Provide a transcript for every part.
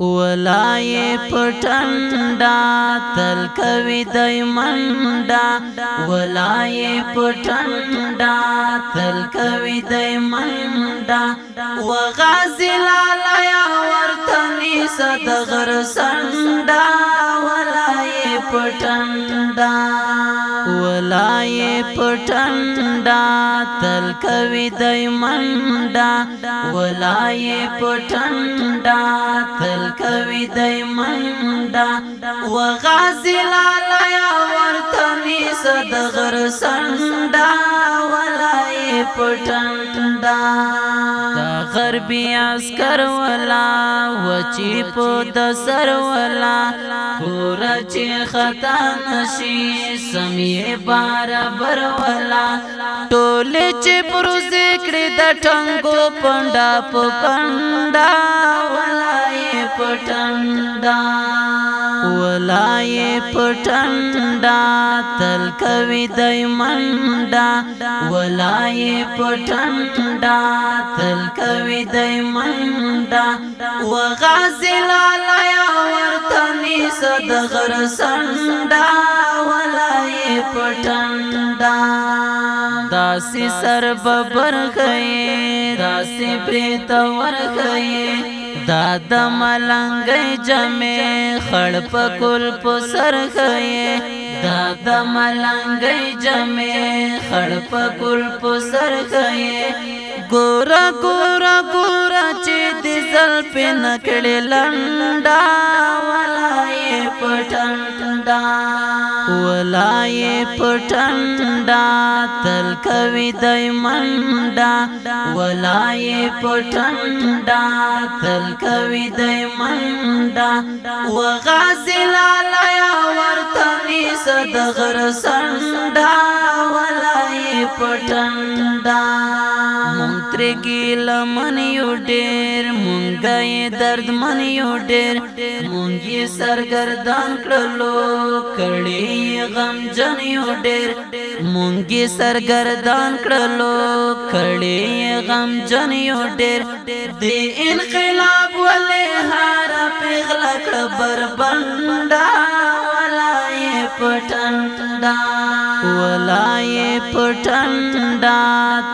ولای پټنډا تل کوي دایمنډا ولای پټنډا تل کوي دایمنډا وغازل علیا ورتنی صد غرسنډا ولای پټنډا الله پټنډا تل کوي دایمنډا ولای پټنډا تل کوي دایمنډا وغازل علی ورتنی صدغر سنډا پټندا دا غربي عسكر ولا وچی په د سر ولا ګور چې خطا نشي سمي بار بر ولا ټول چې پروز کړی د ټنګو پندا په پندا ولا یې پټندا ولای پټنډا تل کوي دایمنډا ولای پټنډا تل کوي دایمنډا وغازل علی ورتنی صد غرسنډا ولای پټنډا داسې سر ببر غي داسې پرې ته ورخې دا د ملنګې جمع خړ په کول په سر خې دا د ملنګې جمع خړ په کول په سر خې ګور ګور ګور پن کړي لنډا ولای پټنډا ولای پټنډا تل کوي دای منډا ولای پټنډا تل کوي دای منډا وغازل علی ورتنی صد غر سنډا ولای پټنډا ترګي لمن یو ډېر مونږه درد من یو ډېر مونږه سرګردان کړلو کړي غم جن یو ډېر مونږه سرګردان کړلو کړي غم جن یو ډېر دې انقلاب ولې هار پیغلا کبر بندا ولای پټندا ولای پټندا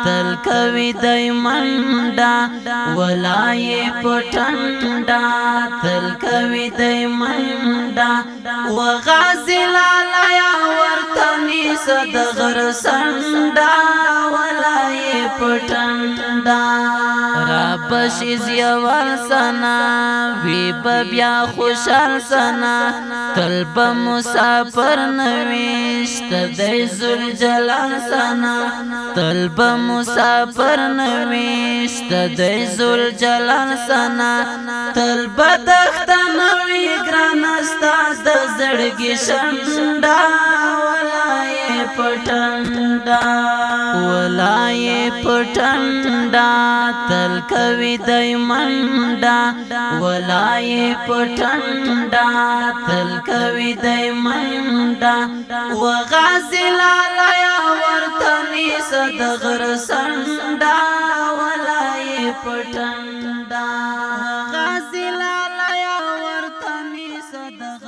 تل کوي دایمندا ولای پټندا تل کوي دایمندا وغازل علی ورتنی صدغر سندا ټندا رب شي زیوال سنا وی بیا خوشال سنا طلب مسافر نويشت د ذل جلال سنا طلب مسافر نويشت د ذل جلال سنا طلب دخت نوي ګران استاد د زړګي شندا پټندا ولای پټندا تل کوي دایمندا ولای پټندا تل کوي دایمندا وغازل علی ورتنی صدغر سندا ولای پټندا غازل علی ورتنی صدغر